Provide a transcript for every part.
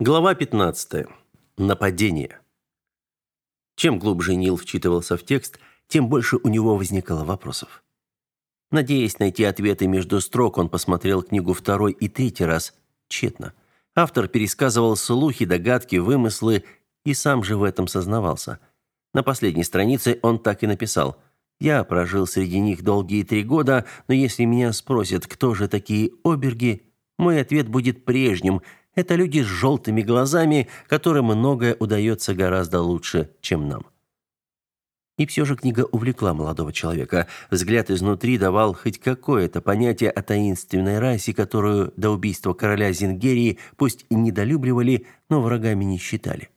Глава 15. Нападение. Чем глубже Нил вчитывался в текст, тем больше у него возникало вопросов. Надеясь найти ответы между строк, он посмотрел книгу второй и третий раз, тщетно. Автор пересказывал слухи, догадки, вымыслы и сам же в этом сознавался. На последней странице он так и написал: "Я прожил среди них долгие три года, но если меня спросят, кто же такие оберги, мой ответ будет прежним: это люди с желтыми глазами, которым многое удается гораздо лучше, чем нам. И все же книга увлекла молодого человека. Взгляд изнутри давал хоть какое-то понятие о таинственной расе, которую до убийства короля Зингерии пусть и недолюбливали, но врагами не считали.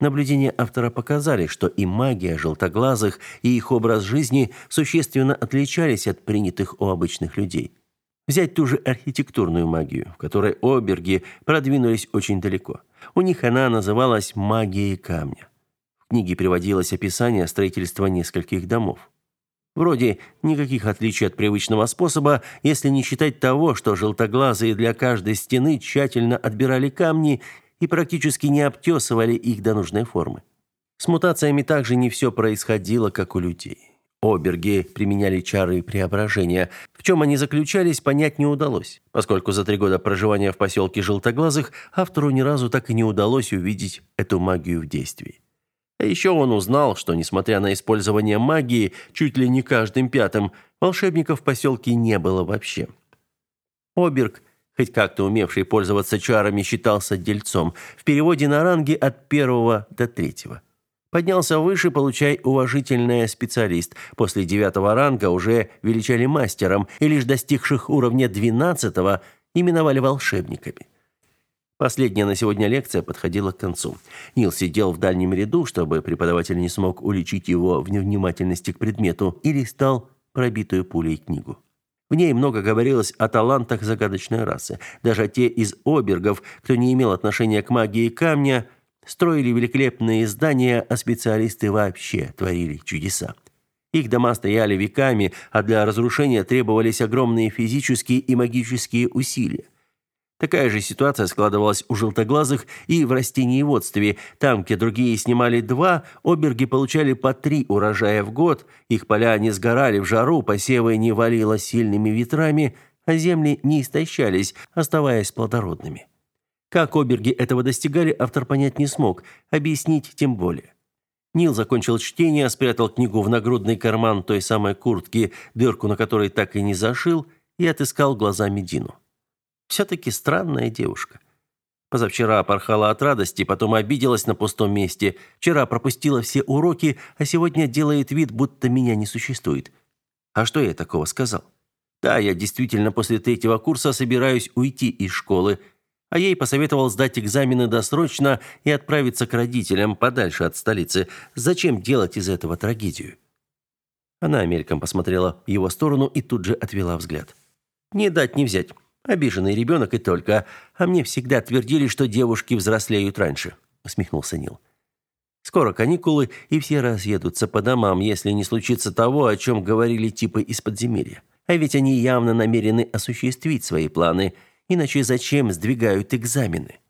Наблюдения автора показали, что и магия желтоглазых, и их образ жизни существенно отличались от принятых у обычных людей – Взять ту же архитектурную магию, в которой оберги продвинулись очень далеко. У них она называлась магией камня. В книге приводилось описание строительства нескольких домов. Вроде никаких отличий от привычного способа, если не считать того, что желтоглазые для каждой стены тщательно отбирали камни и практически не обтесывали их до нужной формы. С мутациями также не все происходило, как у людей. Оберги применяли чары преображения. В чем они заключались, понять не удалось, поскольку за три года проживания в поселке Желтоглазых автору ни разу так и не удалось увидеть эту магию в действии. А еще он узнал, что, несмотря на использование магии чуть ли не каждым пятым, волшебников в поселке не было вообще. Оберг, хоть как-то умевший пользоваться чарами, считался дельцом, в переводе на ранги от первого до третьего. Поднялся выше, получай уважительное специалист. После девятого ранга уже величали мастером, и лишь достигших уровня двенадцатого именовали волшебниками. Последняя на сегодня лекция подходила к концу. Нил сидел в дальнем ряду, чтобы преподаватель не смог уличить его в невнимательности к предмету, и листал пробитую пулей книгу. В ней много говорилось о талантах загадочной расы. Даже те из обергов, кто не имел отношения к магии камня, Строили великолепные здания, а специалисты вообще творили чудеса. Их дома стояли веками, а для разрушения требовались огромные физические и магические усилия. Такая же ситуация складывалась у желтоглазых и в растениеводстве. Там, где другие снимали два, оберги получали по три урожая в год, их поля не сгорали в жару, посевы не валило сильными ветрами, а земли не истощались, оставаясь плодородными. Как оберги этого достигали, автор понять не смог, объяснить тем более. Нил закончил чтение, спрятал книгу в нагрудный карман той самой куртки, дырку на которой так и не зашил, и отыскал глазами Дину. Все-таки странная девушка. Позавчера порхала от радости, потом обиделась на пустом месте. Вчера пропустила все уроки, а сегодня делает вид, будто меня не существует. А что я такого сказал? Да, я действительно после третьего курса собираюсь уйти из школы, а ей посоветовал сдать экзамены досрочно и отправиться к родителям подальше от столицы. Зачем делать из этого трагедию? Она мельком посмотрела в его сторону и тут же отвела взгляд. Не дать не взять. Обиженный ребенок и только. А мне всегда твердили, что девушки взрослеют раньше, усмехнулся Нил. Скоро каникулы, и все разъедутся по домам, если не случится того, о чем говорили типы из подземелья. А ведь они явно намерены осуществить свои планы – Иначе зачем сдвигают экзамены?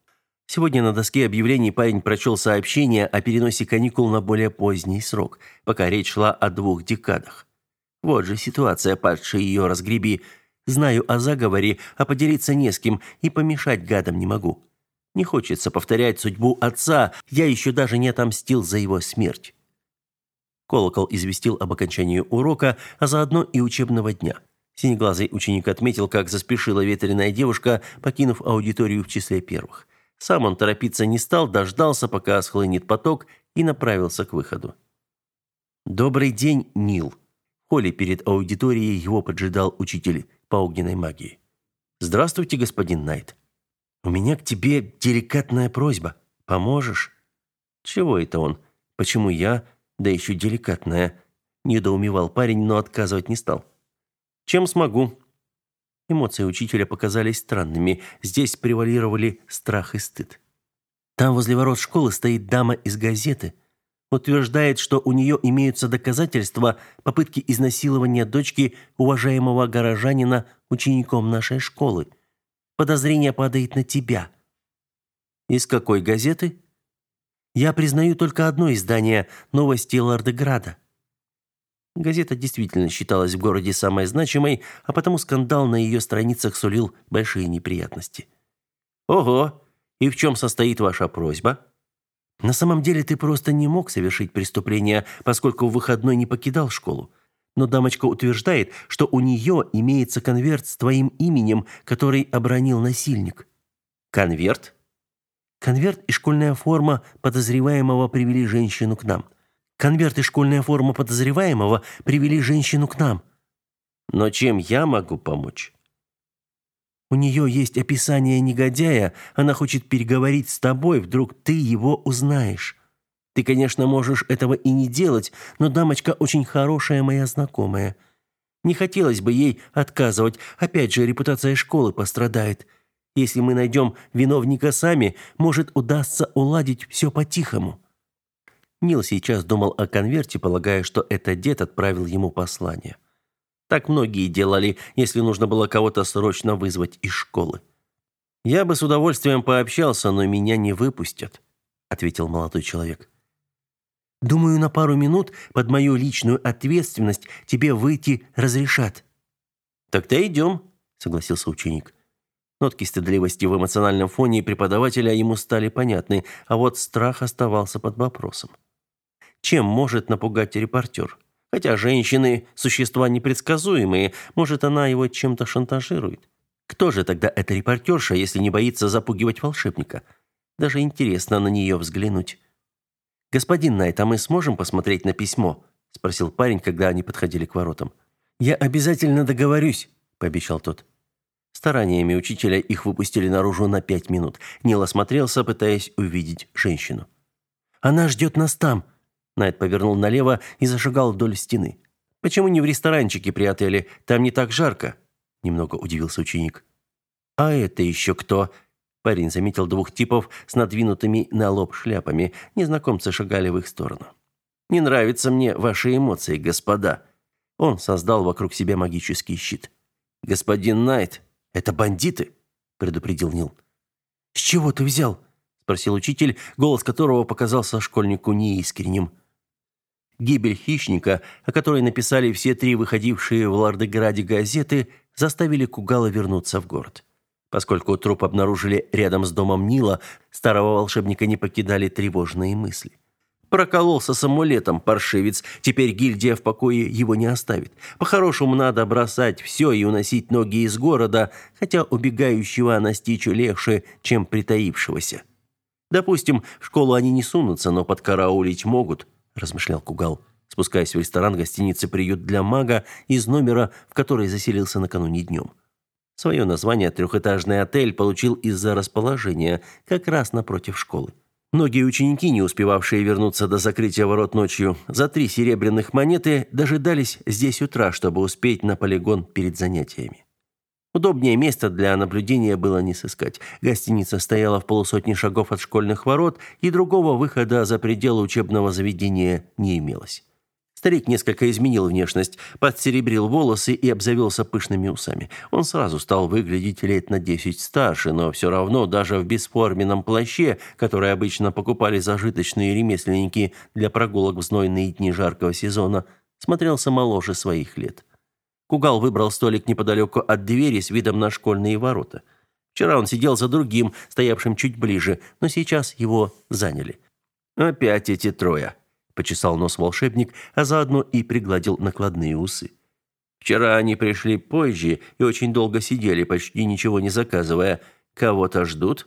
Сегодня на доске объявлений парень прочел сообщение о переносе каникул на более поздний срок, пока речь шла о двух декадах. Вот же ситуация, падшая ее разгреби. Знаю о заговоре, а поделиться не с кем и помешать гадам не могу. Не хочется повторять судьбу отца, я еще даже не отомстил за его смерть. Колокол известил об окончании урока, а заодно и учебного дня. Синеглазый ученик отметил, как заспешила ветреная девушка, покинув аудиторию в числе первых. Сам он торопиться не стал, дождался, пока схлынет поток, и направился к выходу. «Добрый день, Нил!» В холле перед аудиторией его поджидал учитель по огненной магии. «Здравствуйте, господин Найт. У меня к тебе деликатная просьба. Поможешь?» «Чего это он? Почему я? Да еще деликатная?» Недоумевал парень, но отказывать не стал. Чем смогу. Эмоции учителя показались странными. Здесь превалировали страх и стыд. Там возле ворот школы стоит дама из газеты. Утверждает, что у нее имеются доказательства попытки изнасилования дочки уважаемого горожанина учеником нашей школы. Подозрение падает на тебя. Из какой газеты? Я признаю только одно издание Новости Лардеграда. Газета действительно считалась в городе самой значимой, а потому скандал на ее страницах сулил большие неприятности. Ого, и в чем состоит ваша просьба? На самом деле ты просто не мог совершить преступление, поскольку в выходной не покидал школу. Но дамочка утверждает, что у нее имеется конверт с твоим именем, который обронил насильник. Конверт? Конверт и школьная форма подозреваемого привели женщину к нам. Конверт и школьная форма подозреваемого привели женщину к нам. Но чем я могу помочь? У нее есть описание негодяя, она хочет переговорить с тобой, вдруг ты его узнаешь. Ты, конечно, можешь этого и не делать, но дамочка очень хорошая моя знакомая. Не хотелось бы ей отказывать, опять же, репутация школы пострадает. Если мы найдем виновника сами, может, удастся уладить все по-тихому». Нил сейчас думал о конверте, полагая, что это дед отправил ему послание. Так многие делали, если нужно было кого-то срочно вызвать из школы. Я бы с удовольствием пообщался, но меня не выпустят, ответил молодой человек. Думаю, на пару минут под мою личную ответственность тебе выйти разрешат. Так-то идем», — согласился ученик. Нотки стыдливости в эмоциональном фоне преподавателя ему стали понятны, а вот страх оставался под вопросом. Чем может напугать репортер? Хотя женщины – существа непредсказуемые, может, она его чем-то шантажирует. Кто же тогда эта репортерша, если не боится запугивать волшебника? Даже интересно на нее взглянуть. «Господин Найт, а мы сможем посмотреть на письмо?» – спросил парень, когда они подходили к воротам. «Я обязательно договорюсь», – пообещал тот. Стараниями учителя их выпустили наружу на пять минут. Нил осмотрелся, пытаясь увидеть женщину. «Она ждет нас там», Найт повернул налево и зашагал вдоль стены. Почему не в ресторанчике при отеле? Там не так жарко, немного удивился ученик. А это еще кто? Парень заметил двух типов с надвинутыми на лоб шляпами. Незнакомцы шагали в их сторону. Не нравятся мне ваши эмоции, господа. Он создал вокруг себя магический щит. Господин Найт, это бандиты, предупредил Нил. С чего ты взял? спросил учитель, голос которого показался школьнику неискренним. Гибель хищника, о которой написали все три выходившие в Лардеграде газеты, заставили Кугала вернуться в город. Поскольку труп обнаружили рядом с домом Нила, старого волшебника не покидали тревожные мысли. Прокололся с амулетом, паршивец. Теперь гильдия в покое его не оставит. По-хорошему надо бросать все и уносить ноги из города, хотя убегающего настичь легче, чем притаившегося. Допустим, в школу они не сунутся, но подкараулить могут – размышлял Кугал, спускаясь в ресторан гостиницы «Приют для мага» из номера, в который заселился накануне днем. Свое название трехэтажный отель получил из-за расположения, как раз напротив школы. Многие ученики, не успевавшие вернуться до закрытия ворот ночью, за три серебряных монеты дожидались здесь утра, чтобы успеть на полигон перед занятиями. Удобнее места для наблюдения было не сыскать. Гостиница стояла в полусотни шагов от школьных ворот, и другого выхода за пределы учебного заведения не имелось. Старик несколько изменил внешность, подсеребрил волосы и обзавелся пышными усами. Он сразу стал выглядеть лет на десять старше, но все равно даже в бесформенном плаще, который обычно покупали зажиточные ремесленники для прогулок в знойные дни жаркого сезона, смотрелся моложе своих лет. Кугал выбрал столик неподалеку от двери с видом на школьные ворота. Вчера он сидел за другим, стоявшим чуть ближе, но сейчас его заняли. «Опять эти трое», — почесал нос волшебник, а заодно и пригладил накладные усы. «Вчера они пришли позже и очень долго сидели, почти ничего не заказывая. Кого-то ждут?»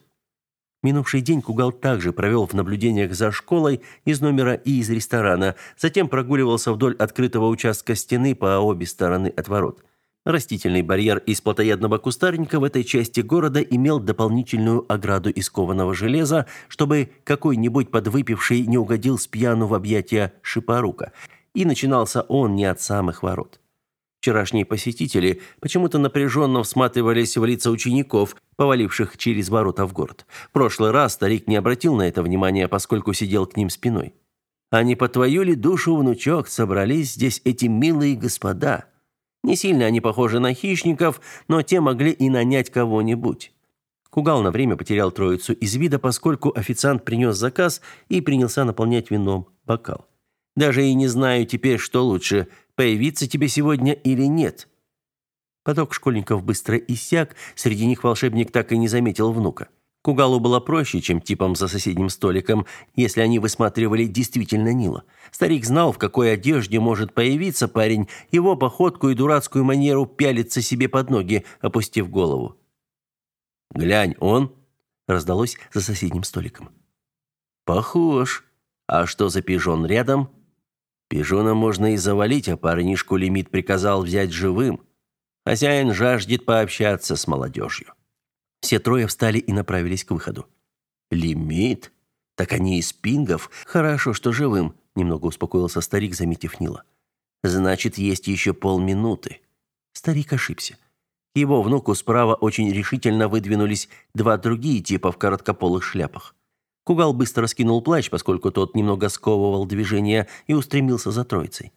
Минувший день Кугал также провел в наблюдениях за школой из номера и из ресторана, затем прогуливался вдоль открытого участка стены по обе стороны от ворот. Растительный барьер из плотоядного кустарника в этой части города имел дополнительную ограду из кованого железа, чтобы какой-нибудь подвыпивший не угодил с пьяну в объятия шипорука. И начинался он не от самых ворот. Вчерашние посетители почему-то напряженно всматривались в лица учеников, поваливших через ворота в город. В прошлый раз старик не обратил на это внимания, поскольку сидел к ним спиной. «А не по твою ли душу, внучок, собрались здесь эти милые господа? Не сильно они похожи на хищников, но те могли и нанять кого-нибудь». Кугал на время потерял троицу из вида, поскольку официант принес заказ и принялся наполнять вином бокал. Даже и не знаю теперь, что лучше, появиться тебе сегодня или нет. Поток школьников быстро иссяк, среди них волшебник так и не заметил внука. Кугалу было проще, чем типам за соседним столиком, если они высматривали действительно Нила. Старик знал, в какой одежде может появиться парень, его походку и дурацкую манеру пялиться себе под ноги, опустив голову. «Глянь, он!» – раздалось за соседним столиком. «Похож. А что за пижон рядом?» «Пижона можно и завалить, а парнишку лимит приказал взять живым. Хозяин жаждет пообщаться с молодежью». Все трое встали и направились к выходу. «Лимит? Так они из пингов? Хорошо, что живым», – немного успокоился старик, заметив Нила. «Значит, есть еще полминуты». Старик ошибся. Его внуку справа очень решительно выдвинулись два другие типа в короткополых шляпах. Кугал быстро раскинул плащ, поскольку тот немного сковывал движение, и устремился за троицей.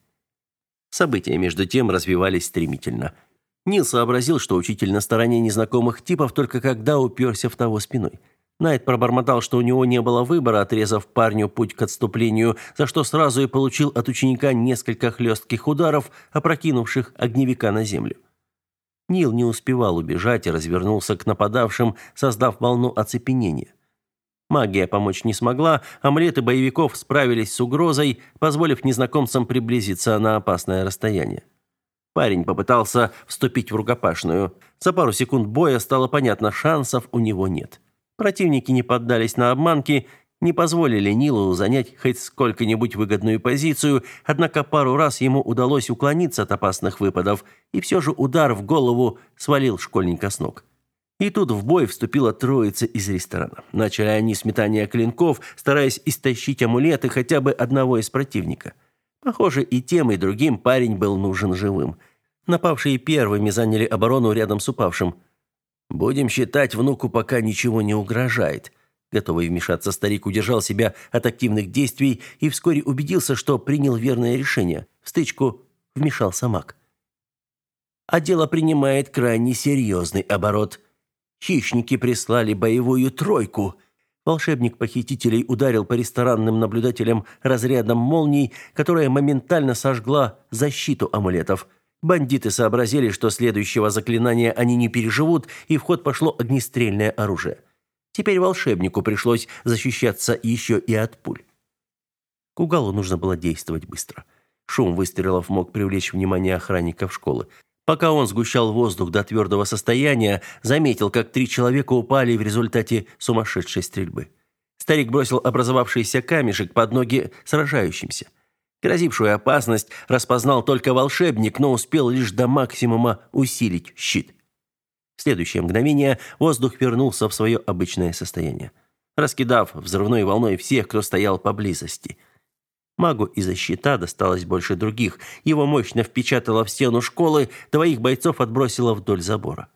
События между тем развивались стремительно – Нил сообразил, что учитель на стороне незнакомых типов только когда уперся в того спиной. Найт пробормотал, что у него не было выбора, отрезав парню путь к отступлению, за что сразу и получил от ученика несколько хлестких ударов, опрокинувших огневика на землю. Нил не успевал убежать и развернулся к нападавшим, создав волну оцепенения. Магия помочь не смогла, амулеты боевиков справились с угрозой, позволив незнакомцам приблизиться на опасное расстояние. Парень попытался вступить в рукопашную. За пару секунд боя стало понятно, шансов у него нет. Противники не поддались на обманки, не позволили Нилу занять хоть сколько-нибудь выгодную позицию, однако пару раз ему удалось уклониться от опасных выпадов, и все же удар в голову свалил школьника с ног. И тут в бой вступила троица из ресторана. Начали они с метания клинков, стараясь истощить амулеты хотя бы одного из противника – Похоже, и тем, и другим парень был нужен живым. Напавшие первыми заняли оборону рядом с упавшим. «Будем считать, внуку пока ничего не угрожает». Готовый вмешаться старик удержал себя от активных действий и вскоре убедился, что принял верное решение. В стычку вмешался маг. А дело принимает крайне серьезный оборот. Хищники прислали боевую тройку – Волшебник похитителей ударил по ресторанным наблюдателям разрядом молний, которая моментально сожгла защиту амулетов. Бандиты сообразили, что следующего заклинания они не переживут, и в ход пошло огнестрельное оружие. Теперь волшебнику пришлось защищаться еще и от пуль. Кугалу нужно было действовать быстро. Шум выстрелов мог привлечь внимание охранников школы. Пока он сгущал воздух до твердого состояния, заметил, как три человека упали в результате сумасшедшей стрельбы. Старик бросил образовавшийся камешек под ноги сражающимся. Грозившую опасность распознал только волшебник, но успел лишь до максимума усилить щит. В следующее мгновение воздух вернулся в свое обычное состояние, раскидав взрывной волной всех, кто стоял поблизости – Магу из-за щита досталось больше других. Его мощно впечатало в стену школы, двоих бойцов отбросило вдоль забора.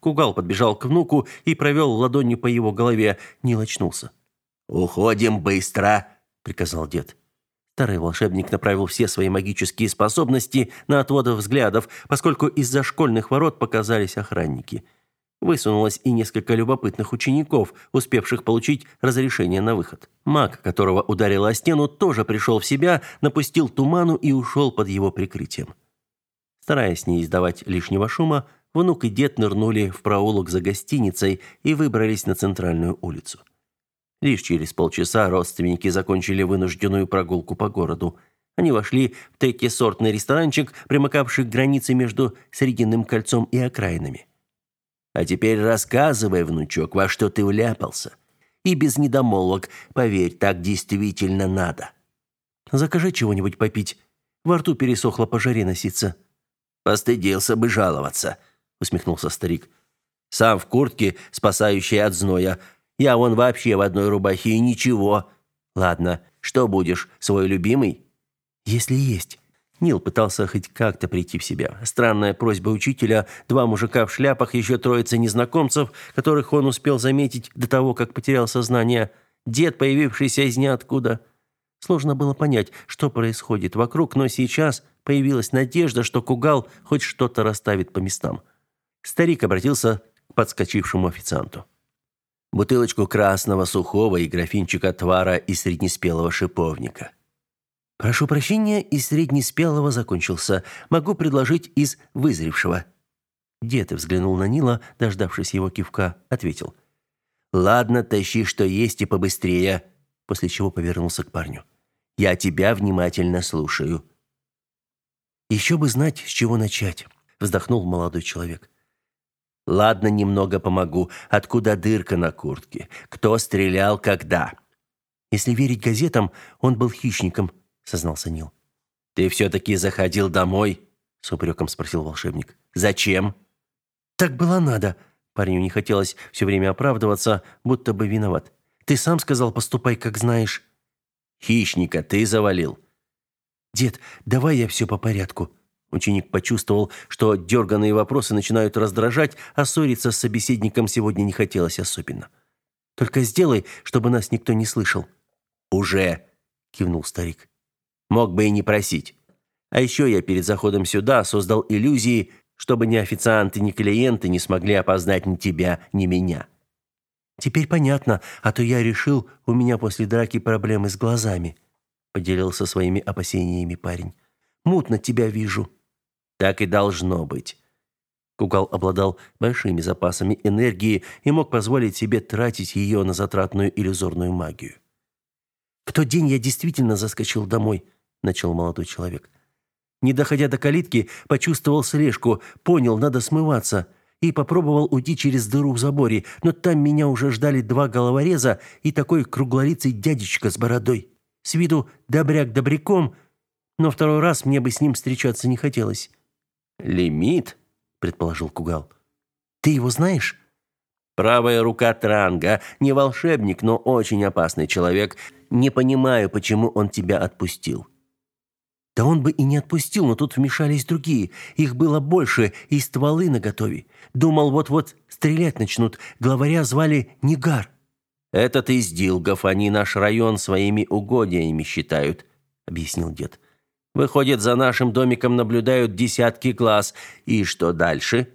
Кугал подбежал к внуку и провел ладонью по его голове. Не очнулся. «Уходим быстро!» — приказал дед. Старый волшебник направил все свои магические способности на отвод взглядов, поскольку из-за школьных ворот показались охранники — Высунулось и несколько любопытных учеников, успевших получить разрешение на выход. Маг, которого ударило о стену, тоже пришел в себя, напустил туману и ушел под его прикрытием. Стараясь не издавать лишнего шума, внук и дед нырнули в проулок за гостиницей и выбрались на центральную улицу. Лишь через полчаса родственники закончили вынужденную прогулку по городу. Они вошли в третьесортный ресторанчик, примыкавший к границе между Срединным кольцом и окраинами. А теперь рассказывай, внучок, во что ты вляпался. И без недомолвок, поверь, так действительно надо. Закажи чего-нибудь попить. Во рту пересохло по жаре носиться. Постыдился бы жаловаться, усмехнулся старик. Сам в куртке, спасающей от зноя. Я вон вообще в одной рубахе и ничего. Ладно, что будешь, свой любимый? Если есть. Нил пытался хоть как-то прийти в себя. Странная просьба учителя, два мужика в шляпах, еще троица незнакомцев, которых он успел заметить до того, как потерял сознание, дед, появившийся из ниоткуда. Сложно было понять, что происходит вокруг, но сейчас появилась надежда, что Кугал хоть что-то расставит по местам. Старик обратился к подскочившему официанту. бутылочку красного сухого и графинчик отвара из среднеспелого шиповника. Прошу прощения, из среднеспелого закончился. Могу предложить из вызревшего. Дед взглянул на Нила, дождавшись его кивка, ответил: Ладно, тащи что есть и побыстрее, после чего повернулся к парню. Я тебя внимательно слушаю. Еще бы знать, с чего начать, вздохнул молодой человек. Ладно, немного помогу. Откуда дырка на куртке? Кто стрелял когда? Если верить газетам, он был хищником, сознался Нил. Ты все таки заходил домой? с упреком спросил волшебник. Зачем? Так было надо, Парню не хотелось все время оправдываться, будто бы виноват. Ты сам сказал, поступай, как знаешь. Хищника ты завалил. Дед, давай я все по порядку. Ученик почувствовал, что дерганные вопросы начинают раздражать, а ссориться с собеседником сегодня не хотелось особенно. Только сделай, чтобы нас никто не слышал. Уже, кивнул старик. Мог бы и не просить. А еще я перед заходом сюда создал иллюзии, чтобы ни официанты, ни клиенты не смогли опознать ни тебя, ни меня. Теперь понятно, а то я решил, у меня после драки проблемы с глазами, поделился своими опасениями парень. Мутно тебя вижу. Так и должно быть. Кугал обладал большими запасами энергии и мог позволить себе тратить ее на затратную иллюзорную магию. В тот день я действительно заскочил домой, начал молодой человек. Не доходя до калитки, почувствовал слежку, понял, надо смываться, и попробовал уйти через дыру в заборе, но там меня уже ждали два головореза и такой круглолицый дядечка с бородой. С виду добряк добряком, но второй раз мне бы с ним встречаться не хотелось. «Лимит?» – предположил Кугал. «Ты его знаешь?» «Правая рука Транга. Не волшебник, но очень опасный человек. Не понимаю, почему он тебя отпустил». Да он бы и не отпустил, но тут вмешались другие. Их было больше, и стволы наготове. Думал, вот-вот стрелять начнут. Главаря звали Нигар. «Этот из Дилгов, они наш район своими угодьями считают», — объяснил дед. «Выходит, за нашим домиком наблюдают десятки глаз. И что дальше?»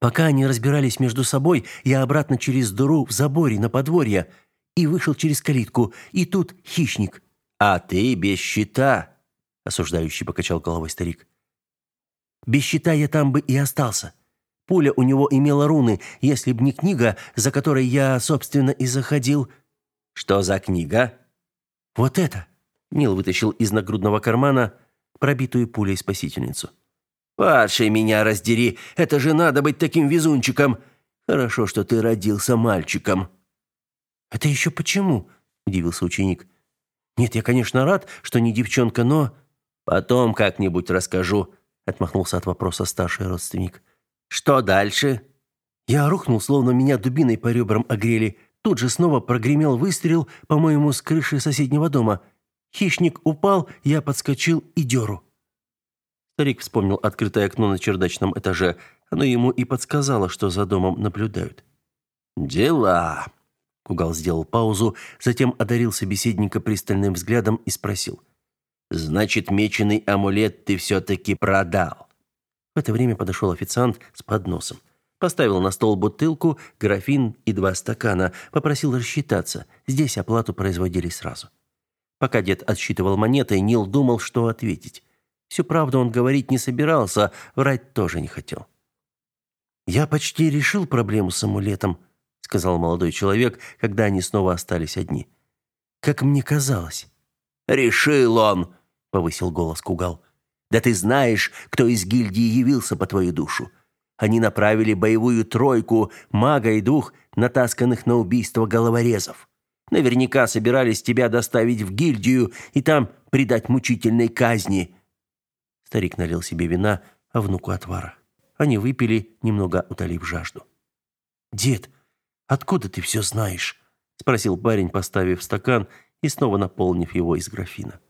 Пока они разбирались между собой, я обратно через дыру в заборе на подворье и вышел через калитку, и тут хищник. «А ты без щита», осуждающий покачал головой старик. Без щита я там бы и остался. Пуля у него имела руны, если б не книга, за которой я, собственно, и заходил. Что за книга? Вот это. Нил вытащил из нагрудного кармана пробитую пулей спасительницу. «Падший меня раздери! Это же надо быть таким везунчиком! Хорошо, что ты родился мальчиком!» «Это еще почему?» – удивился ученик. «Нет, я, конечно, рад, что не девчонка, но...» Потом как-нибудь расскажу, отмахнулся от вопроса старший родственник. Что дальше? Я рухнул, словно меня дубиной по ребрам огрели. Тут же снова прогремел выстрел, по-моему, с крыши соседнего дома. Хищник упал, я подскочил и дёру. Старик вспомнил открытое окно на чердачном этаже. Оно ему и подсказало, что за домом наблюдают. «Дела!» Кугал сделал паузу, затем одарил собеседника пристальным взглядом и спросил. Значит, меченый амулет ты все-таки продал. В это время подошел официант с подносом. Поставил на стол бутылку, графин и два стакана. Попросил рассчитаться. Здесь оплату производили сразу. Пока дед отсчитывал монеты, Нил думал, что ответить. Всю правду он говорить не собирался, врать тоже не хотел. «Я почти решил проблему с амулетом», — сказал молодой человек, когда они снова остались одни. «Как мне казалось». «Решил он!» Повысил голос Кугал. Да ты знаешь, кто из гильдии явился по твою душу? Они направили боевую тройку мага и дух, натасканных на убийство головорезов. Наверняка собирались тебя доставить в гильдию и там предать мучительной казни. Старик налил себе вина, а внуку отвара. Они выпили, немного утолив жажду. Дед, откуда ты все знаешь? спросил парень, поставив стакан и снова наполнив его из графина.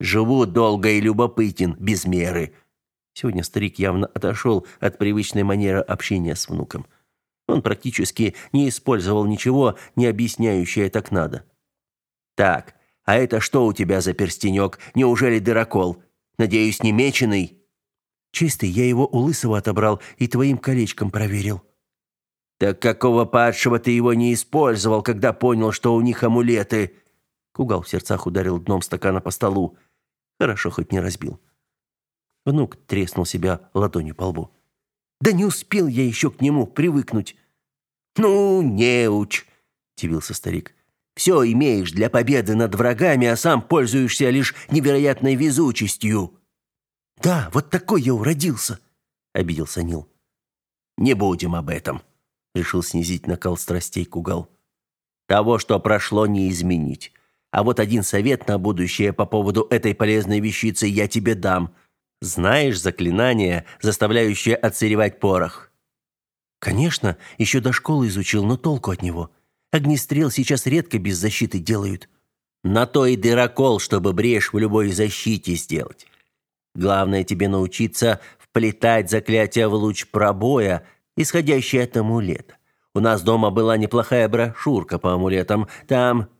Живу долго и любопытен, без меры. Сегодня старик явно отошел от привычной манеры общения с внуком. Он практически не использовал ничего, не объясняющее так надо. Так, а это что у тебя за перстенек? Неужели дырокол? Надеюсь, не меченый? Чистый, я его у лысого отобрал и твоим колечком проверил. Так какого падшего ты его не использовал, когда понял, что у них амулеты? Кугал в сердцах ударил дном стакана по столу. Хорошо хоть не разбил. Внук треснул себя ладонью по лбу. Да не успел я еще к нему привыкнуть. Ну, не уч, удивился старик. Все имеешь для победы над врагами, а сам пользуешься лишь невероятной везучестью. Да, вот такой я уродился, обиделся Нил. Не будем об этом, решил снизить накал страстей Кугал. Того, что прошло, не изменить. А вот один совет на будущее по поводу этой полезной вещицы я тебе дам. Знаешь заклинание, заставляющее отсыревать порох? Конечно, еще до школы изучил, но толку от него. Огнестрел сейчас редко без защиты делают. На то и дырокол, чтобы брешь в любой защите сделать. Главное тебе научиться вплетать заклятие в луч пробоя, исходящий от амулета. У нас дома была неплохая брошюрка по амулетам. Там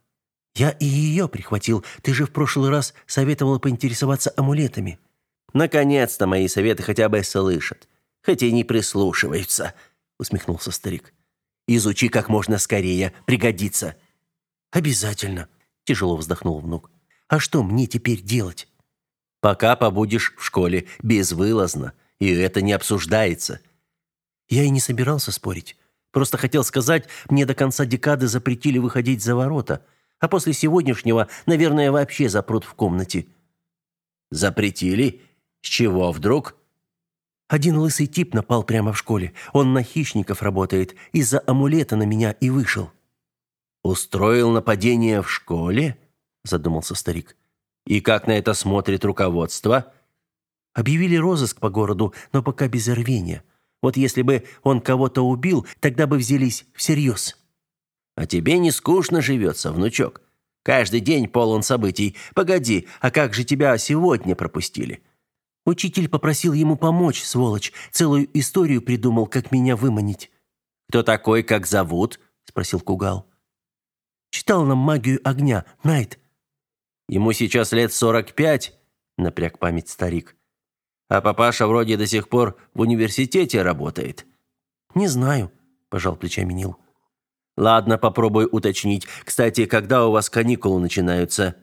я и ее прихватил. Ты же в прошлый раз советовал поинтересоваться амулетами. Наконец-то мои советы хотя бы слышат, хотя и не прислушиваются, усмехнулся старик. Изучи как можно скорее, пригодится. Обязательно, тяжело вздохнул внук. А что мне теперь делать? Пока побудешь в школе безвылазно, и это не обсуждается. Я и не собирался спорить. Просто хотел сказать, мне до конца декады запретили выходить за ворота, а после сегодняшнего, наверное, вообще запрут в комнате. Запретили? С чего вдруг? Один лысый тип напал прямо в школе. Он на хищников работает. Из-за амулета на меня и вышел. Устроил нападение в школе? задумался старик. И как на это смотрит руководство? Объявили розыск по городу, но пока без рвения. Вот если бы он кого-то убил, тогда бы взялись всерьез. А тебе не скучно живется, внучок? Каждый день полон событий. Погоди, а как же тебя сегодня пропустили? Учитель попросил ему помочь, сволочь. Целую историю придумал, как меня выманить. «Кто такой, как зовут?» – спросил Кугал. «Читал нам магию огня, Найт». «Ему сейчас лет сорок пять», – напряг память старик. «А папаша вроде до сих пор в университете работает». «Не знаю», – пожал плечами Нил. «Ладно, попробуй уточнить. Кстати, когда у вас каникулы начинаются?»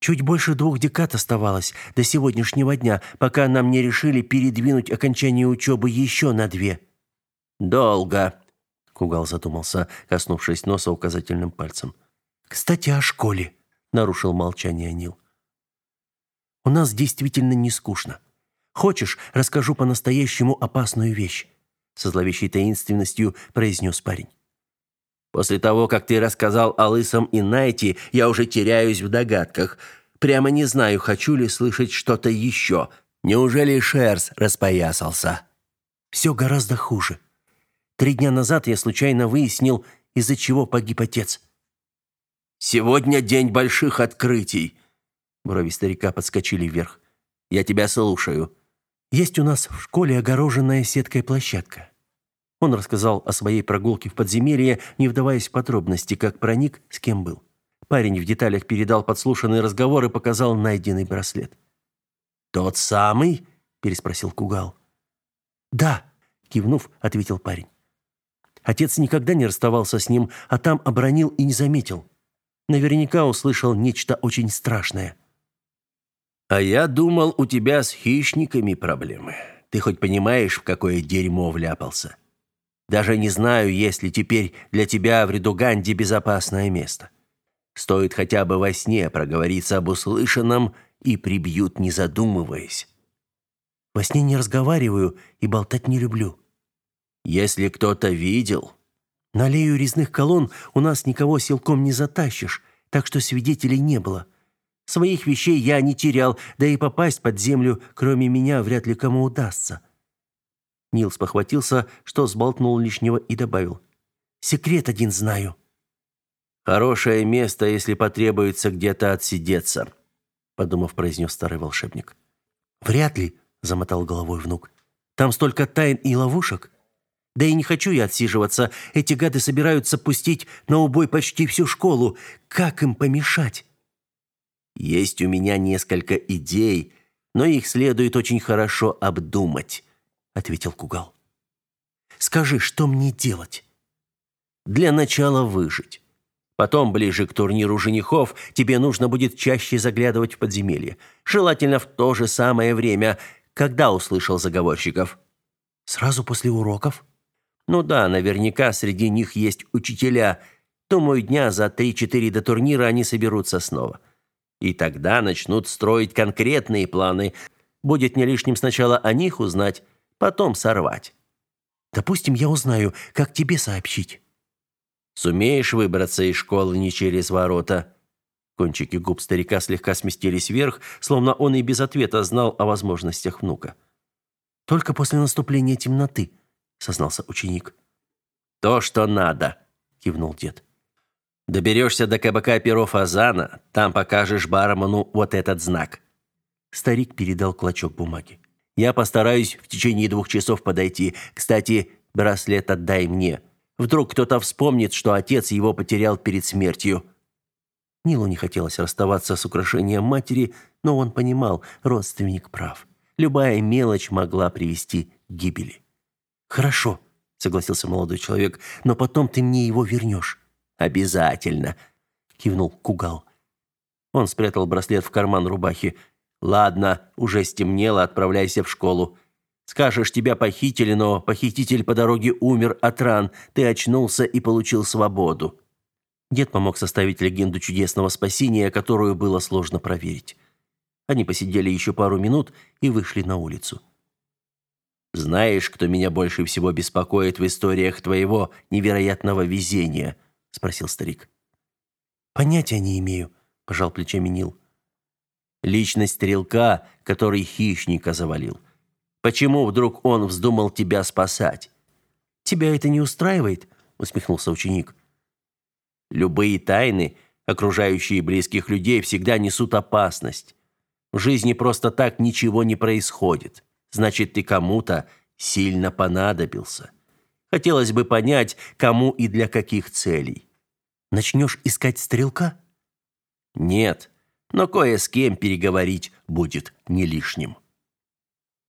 Чуть больше двух декад оставалось до сегодняшнего дня, пока нам не решили передвинуть окончание учебы еще на две. Долго, Кугал задумался, коснувшись носа указательным пальцем. Кстати, о школе, нарушил молчание Нил. У нас действительно не скучно. Хочешь, расскажу по-настоящему опасную вещь, со зловещей таинственностью произнес парень. После того, как ты рассказал о Лысом и Найте, я уже теряюсь в догадках. Прямо не знаю, хочу ли слышать что-то еще. Неужели Шерс распоясался? Все гораздо хуже. Три дня назад я случайно выяснил, из-за чего погиб отец. Сегодня день больших открытий. Брови старика подскочили вверх. Я тебя слушаю. Есть у нас в школе огороженная сеткой площадка. Он рассказал о своей прогулке в подземелье, не вдаваясь в подробности, как проник, с кем был. Парень в деталях передал подслушанный разговор и показал найденный браслет. «Тот самый?» – переспросил Кугал. «Да», – кивнув, ответил парень. Отец никогда не расставался с ним, а там обронил и не заметил. Наверняка услышал нечто очень страшное. «А я думал, у тебя с хищниками проблемы. Ты хоть понимаешь, в какое дерьмо вляпался?» Даже не знаю, есть ли теперь для тебя в Редуганде безопасное место. Стоит хотя бы во сне проговориться об услышанном и прибьют, не задумываясь. Во сне не разговариваю и болтать не люблю. Если кто-то видел... На аллею резных колонн у нас никого силком не затащишь, так что свидетелей не было. Своих вещей я не терял, да и попасть под землю, кроме меня, вряд ли кому удастся. Нил спохватился, что сболтнул лишнего и добавил. «Секрет один знаю». «Хорошее место, если потребуется где-то отсидеться», подумав, произнес старый волшебник. «Вряд ли», — замотал головой внук. «Там столько тайн и ловушек. Да и не хочу я отсиживаться. Эти гады собираются пустить на убой почти всю школу. Как им помешать?» «Есть у меня несколько идей, но их следует очень хорошо обдумать», ответил Кугал. Скажи, что мне делать? Для начала выжить. Потом, ближе к турниру женихов, тебе нужно будет чаще заглядывать в подземелье. Желательно в то же самое время, когда услышал заговорщиков. Сразу после уроков? Ну да, наверняка среди них есть учителя. Думаю, дня за три-четыре до турнира они соберутся снова. И тогда начнут строить конкретные планы. Будет не лишним сначала о них узнать, потом сорвать. Допустим, я узнаю, как тебе сообщить. Сумеешь выбраться из школы не через ворота? Кончики губ старика слегка сместились вверх, словно он и без ответа знал о возможностях внука. Только после наступления темноты, сознался ученик. То, что надо, кивнул дед. Доберешься до кабака перо фазана, там покажешь бармену вот этот знак. Старик передал клочок бумаги. Я постараюсь в течение двух часов подойти. Кстати, браслет отдай мне. Вдруг кто-то вспомнит, что отец его потерял перед смертью. Нилу не хотелось расставаться с украшением матери, но он понимал, родственник прав. Любая мелочь могла привести к гибели. «Хорошо», — согласился молодой человек, — «но потом ты мне его вернешь». «Обязательно», — кивнул Кугал. Он спрятал браслет в карман рубахи. «Ладно, уже стемнело, отправляйся в школу. Скажешь, тебя похитили, но похититель по дороге умер от ран. Ты очнулся и получил свободу». Дед помог составить легенду чудесного спасения, которую было сложно проверить. Они посидели еще пару минут и вышли на улицу. «Знаешь, кто меня больше всего беспокоит в историях твоего невероятного везения?» – спросил старик. «Понятия не имею», – пожал плечами Нил. «Личность стрелка, который хищника завалил. Почему вдруг он вздумал тебя спасать?» «Тебя это не устраивает?» – усмехнулся ученик. «Любые тайны, окружающие близких людей, всегда несут опасность. В жизни просто так ничего не происходит. Значит, ты кому-то сильно понадобился». Хотелось бы понять, кому и для каких целей. Начнешь искать стрелка? Нет, но кое с кем переговорить будет не лишним.